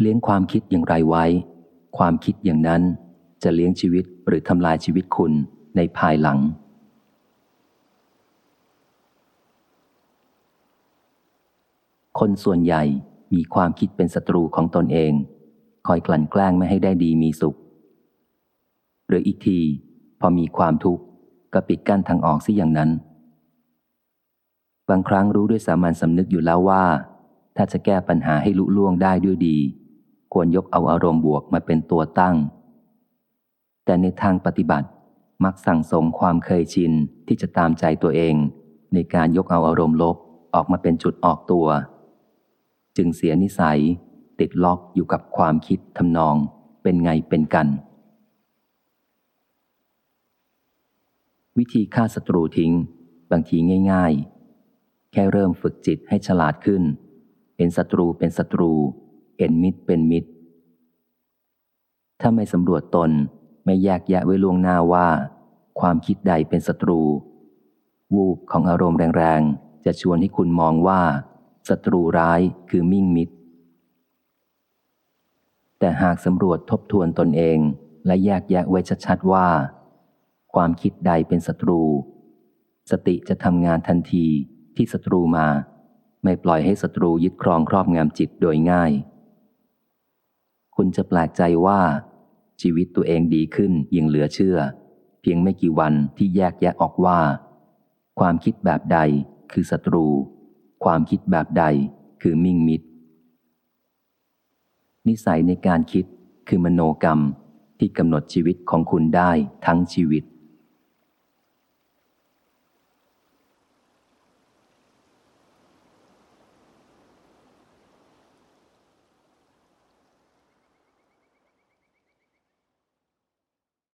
เลี้ยงความคิดอย่างไรไว้ ความคิดอย่างนั้นจะเลี้ยงชีวิตหรือทำลายชีวิตคุณในภายหลัง คนส่วนใหญ่มีความคิดเป็นศัตรูของตนเอง คอยกลั่นแกล้งไม่ให้ได้ดีมีสุข หรืออีกที พอมีความทุกข์ก็ปิดกั้นทางออกสิอย่างนั้น บางครั้งรู้ด้วยสามัญสำนึกอยู่แล้วว่า ถ้าจะแก้ปัญหาให้ลุล่วงได้ด้วยดี ควรยกเอาอารมณ์บวกมาเป็นตัวตั้ง แต่ในทางปฏิบัติมักสั่งสมความเคยชินที่จะตามใจตัวเอง ในการยกเอาอารมณ์ลบออกมาเป็นจุดออกตัว จึงเสียนิสัย ติดล็อกอยู่กับความคิดทำนอง เป็นไงเป็นกัน วิธีฆ่าศัตรูทิ้ง บางทีง่าย ๆ แค่เริ่มฝึกจิตให้ฉลาดขึ้นเห็นศัตรูเป็นศัตรู เห็นมิตรเป็นมิตร ถ้าไม่สำรวจตนไม่แยกแยะไว้ล่วงหน้าว่า ความคิดใดเป็นศัตรู วูบของอารมณ์แรงๆ จะชวนให้คุณมองว่าศัตรูร้ายคือมิ่งมิตร แต่หากสำรวจทบทวนตนเองและแยกแยะไว้ชัดๆว่า ความคิดใดเป็นศัตรู สติจะทำงานทันทีที่ศัตรูมา ไม่ปล่อยให้ศัตรูยึดครองครอบงำจิตโดยง่าย คุณจะแปลกใจว่า ชีวิตตัวเองดีขึ้นยิ่งเหลือเชื่อ เพียงไม่กี่วันที่แยกแยะออกว่า ความคิดแบบใดคือศัตรู ความคิดแบบใดคือมิ่งมิตร นิสัยในการคิดคือมโนกรรมที่กำหนดชีวิตของคุณได้ทั้งชีวิต